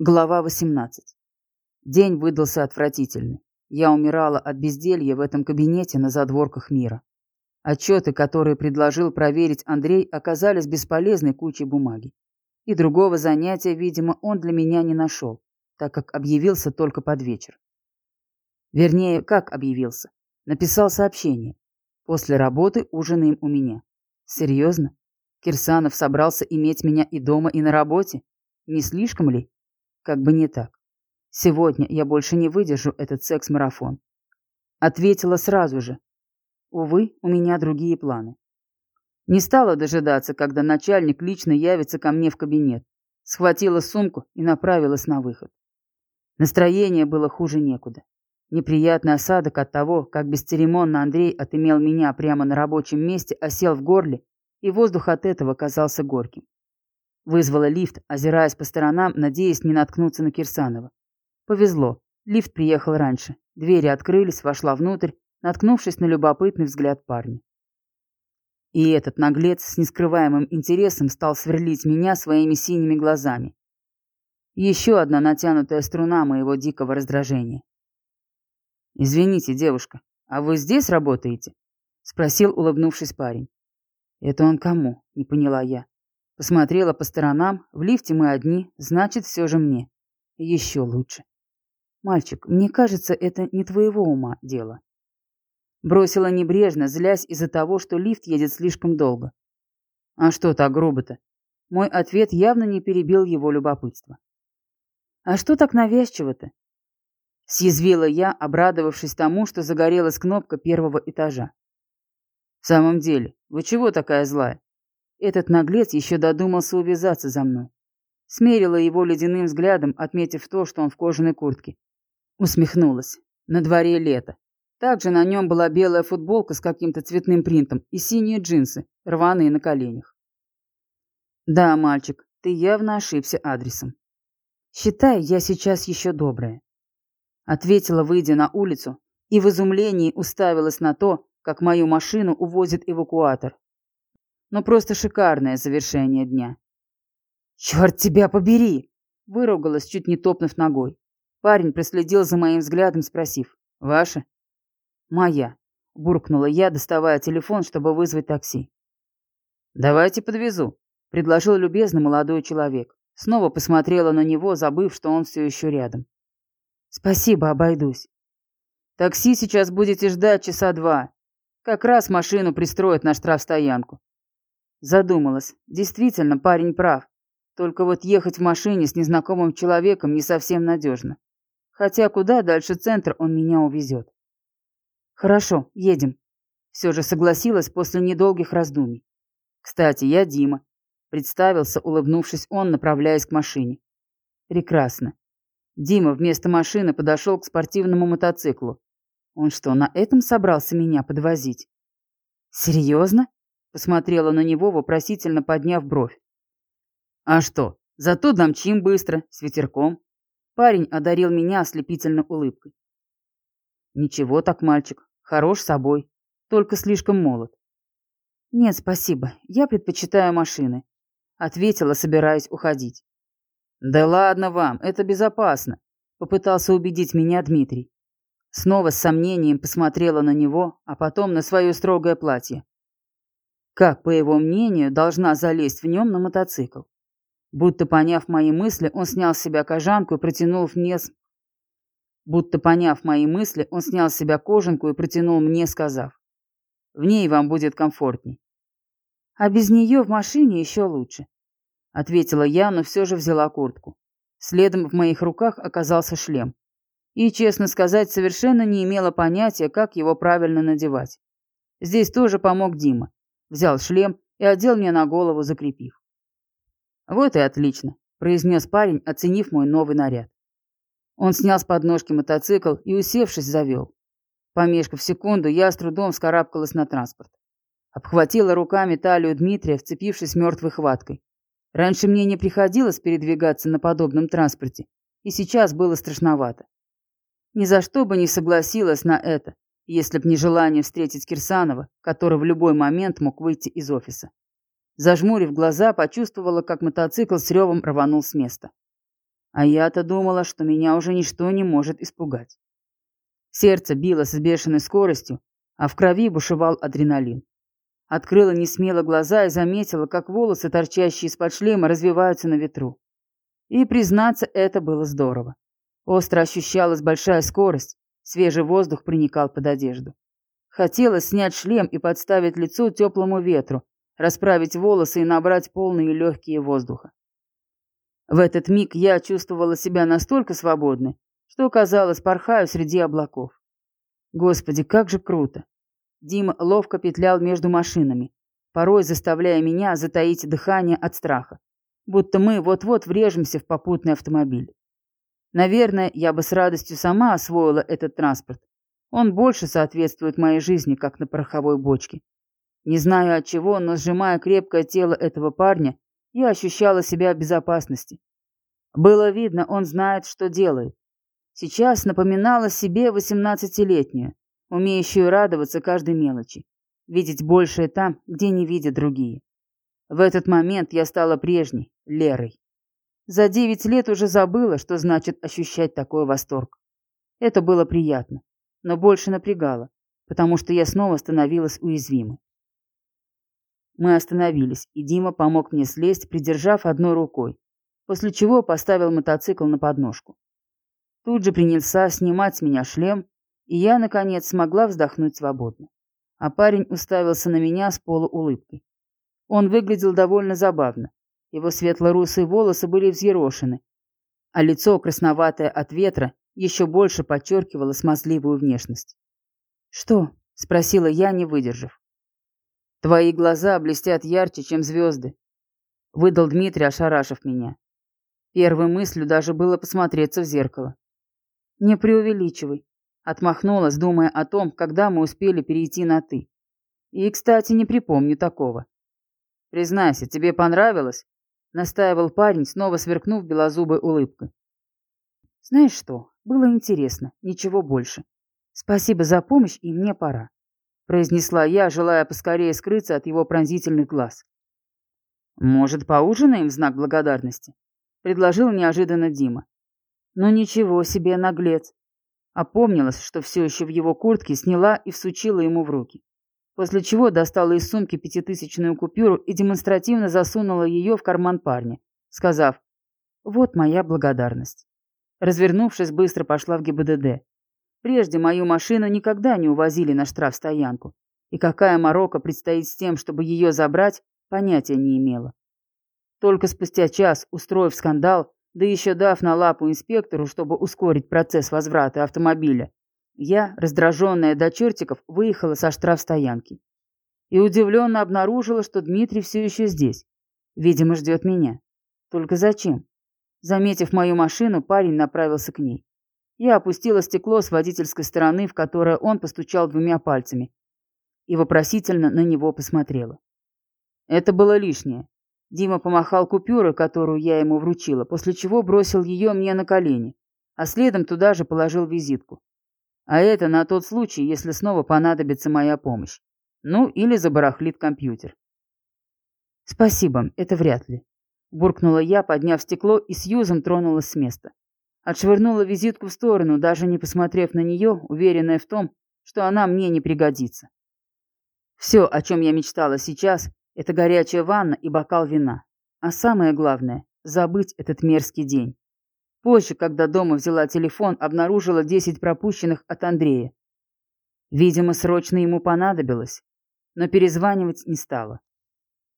Глава 18. День выдался отвратительный. Я умирала от безделья в этом кабинете на задворках мира. Отчеты, которые предложил проверить Андрей, оказались бесполезной кучей бумаги. И другого занятия, видимо, он для меня не нашел, так как объявился только под вечер. Вернее, как объявился? Написал сообщение. После работы ужинаем у меня. Серьезно? Кирсанов собрался иметь меня и дома, и на работе? Не слишком ли? Как бы не так. Сегодня я больше не выдержу этот секс-марафон. Ответила сразу же. Увы, у меня другие планы. Не стала дожидаться, когда начальник лично явится ко мне в кабинет. Схватила сумку и направилась на выход. Настроение было хуже некуда. Неприятный осадок от того, как бесцеремонно Андрей отымел меня прямо на рабочем месте, осел в горле, и воздух от этого казался горьким. Вызвала лифт, озираясь по сторонам, надеясь не наткнуться на Кирсанова. Повезло. Лифт приехал раньше. Двери открылись, вошла внутрь, наткнувшись на любопытный взгляд парня. И этот наглец с нескрываемым интересом стал сверлить меня своими синими глазами. Еще одна натянутая струна моего дикого раздражения. «Извините, девушка, а вы здесь работаете?» — спросил, улыбнувшись парень. «Это он кому?» — не поняла я. Посмотрела по сторонам, в лифте мы одни, значит, все же мне. Еще лучше. Мальчик, мне кажется, это не твоего ума дело. Бросила небрежно, злясь из-за того, что лифт едет слишком долго. А что так грубо-то? Мой ответ явно не перебил его любопытство. А что так навязчиво-то? Съязвила я, обрадовавшись тому, что загорелась кнопка первого этажа. В самом деле, вы чего такая злая? Этот наглец еще додумался увязаться за мной. Смерила его ледяным взглядом, отметив то, что он в кожаной куртке. Усмехнулась. На дворе лето. Также на нем была белая футболка с каким-то цветным принтом и синие джинсы, рваные на коленях. Да, мальчик, ты явно ошибся адресом. Считай, я сейчас еще добрая. Ответила, выйдя на улицу, и в изумлении уставилась на то, как мою машину увозит эвакуатор но просто шикарное завершение дня. «Черт тебя побери!» — выругалась, чуть не топнув ногой. Парень проследил за моим взглядом, спросив. «Ваша?» «Моя», — буркнула я, доставая телефон, чтобы вызвать такси. «Давайте подвезу», — предложил любезно молодой человек. Снова посмотрела на него, забыв, что он все еще рядом. «Спасибо, обойдусь». «Такси сейчас будете ждать часа два. Как раз машину пристроят на штрафстоянку. Задумалась. Действительно, парень прав. Только вот ехать в машине с незнакомым человеком не совсем надежно. Хотя куда дальше центр он меня увезет. Хорошо, едем. Все же согласилась после недолгих раздумий. Кстати, я Дима. Представился, улыбнувшись он, направляясь к машине. Прекрасно. Дима вместо машины подошел к спортивному мотоциклу. Он что, на этом собрался меня подвозить? Серьезно? Посмотрела на него, вопросительно подняв бровь. «А что, зато домчим быстро, с ветерком». Парень одарил меня ослепительной улыбкой. «Ничего так, мальчик, хорош собой, только слишком молод». «Нет, спасибо, я предпочитаю машины», — ответила, собираясь уходить. «Да ладно вам, это безопасно», — попытался убедить меня Дмитрий. Снова с сомнением посмотрела на него, а потом на свое строгое платье. Как, по его мнению, должна залезть в нем на мотоцикл? Будто поняв мои мысли, он снял с себя кожанку и протянул мне... Будто поняв мои мысли, он снял с себя кожанку и протянул мне, сказав. В ней вам будет комфортней. А без нее в машине еще лучше. Ответила я, но все же взяла куртку. Следом в моих руках оказался шлем. И, честно сказать, совершенно не имела понятия, как его правильно надевать. Здесь тоже помог Дима взял шлем и одел мне на голову, закрепив. «Вот и отлично», — произнес парень, оценив мой новый наряд. Он снял с подножки мотоцикл и, усевшись, завел. Помешкав секунду, я с трудом вскарабкалась на транспорт. Обхватила руками талию Дмитрия, вцепившись мертвой хваткой. Раньше мне не приходилось передвигаться на подобном транспорте, и сейчас было страшновато. Ни за что бы не согласилась на это, если б не желание встретить Кирсанова, который в любой момент мог выйти из офиса. Зажмурив глаза, почувствовала, как мотоцикл с ревом рванул с места. А я-то думала, что меня уже ничто не может испугать. Сердце било с бешеной скоростью, а в крови бушевал адреналин. Открыла несмело глаза и заметила, как волосы, торчащие из-под шлема, развиваются на ветру. И, признаться, это было здорово. Остро ощущалась большая скорость, свежий воздух проникал под одежду. Хотелось снять шлем и подставить лицо теплому ветру, расправить волосы и набрать полные легкие воздуха. В этот миг я чувствовала себя настолько свободной, что, казалось, порхаю среди облаков. Господи, как же круто! Дима ловко петлял между машинами, порой заставляя меня затаить дыхание от страха, будто мы вот-вот врежемся в попутный автомобиль. Наверное, я бы с радостью сама освоила этот транспорт. Он больше соответствует моей жизни, как на пороховой бочке. Не знаю от чего, но сжимая крепкое тело этого парня, я ощущала себя в безопасности. Было видно, он знает, что делает. Сейчас напоминала себе восемнадцатилетнюю, умеющую радоваться каждой мелочи, видеть большее там, где не видят другие. В этот момент я стала прежней, Лерой. За девять лет уже забыла, что значит ощущать такой восторг. Это было приятно, но больше напрягало, потому что я снова становилась уязвимой. Мы остановились, и Дима помог мне слезть, придержав одной рукой, после чего поставил мотоцикл на подножку. Тут же принялся снимать с меня шлем, и я, наконец, смогла вздохнуть свободно. А парень уставился на меня с полуулыбкой. Он выглядел довольно забавно. Его светло-русые волосы были взъерошены, а лицо, красноватое от ветра, еще больше подчеркивало смазливую внешность. «Что?» — спросила я, не выдержав. Твои глаза блестят ярче, чем звезды», — выдал Дмитрий, ошарашив меня. Первой мыслью даже было посмотреться в зеркало. «Не преувеличивай», — отмахнулась, думая о том, когда мы успели перейти на «ты». И, кстати, не припомню такого. «Признайся, тебе понравилось?» — настаивал парень, снова сверкнув белозубой улыбкой. «Знаешь что, было интересно, ничего больше. Спасибо за помощь, и мне пора произнесла я, желая поскорее скрыться от его пронзительных глаз. «Может, поужинаем в знак благодарности?» — предложил неожиданно Дима. «Ну ничего себе, наглец!» Опомнилась, что все еще в его куртке, сняла и всучила ему в руки. После чего достала из сумки пятитысячную купюру и демонстративно засунула ее в карман парня, сказав «Вот моя благодарность». Развернувшись, быстро пошла в ГИБДД. Прежде мою машину никогда не увозили на штрафстоянку. И какая морока предстоит с тем, чтобы ее забрать, понятия не имела. Только спустя час, устроив скандал, да еще дав на лапу инспектору, чтобы ускорить процесс возврата автомобиля, я, раздраженная до чертиков, выехала со штрафстоянки. И удивленно обнаружила, что Дмитрий все еще здесь. Видимо, ждет меня. Только зачем? Заметив мою машину, парень направился к ней. Я опустила стекло с водительской стороны, в которое он постучал двумя пальцами, и вопросительно на него посмотрела. Это было лишнее. Дима помахал купюры, которую я ему вручила, после чего бросил ее мне на колени, а следом туда же положил визитку. А это на тот случай, если снова понадобится моя помощь. Ну, или забарахлит компьютер. «Спасибо, это вряд ли», — буркнула я, подняв стекло и с юзом тронулась с места. Отшвырнула визитку в сторону, даже не посмотрев на нее, уверенная в том, что она мне не пригодится. Все, о чем я мечтала сейчас, это горячая ванна и бокал вина. А самое главное – забыть этот мерзкий день. Позже, когда дома взяла телефон, обнаружила 10 пропущенных от Андрея. Видимо, срочно ему понадобилось, но перезванивать не стала.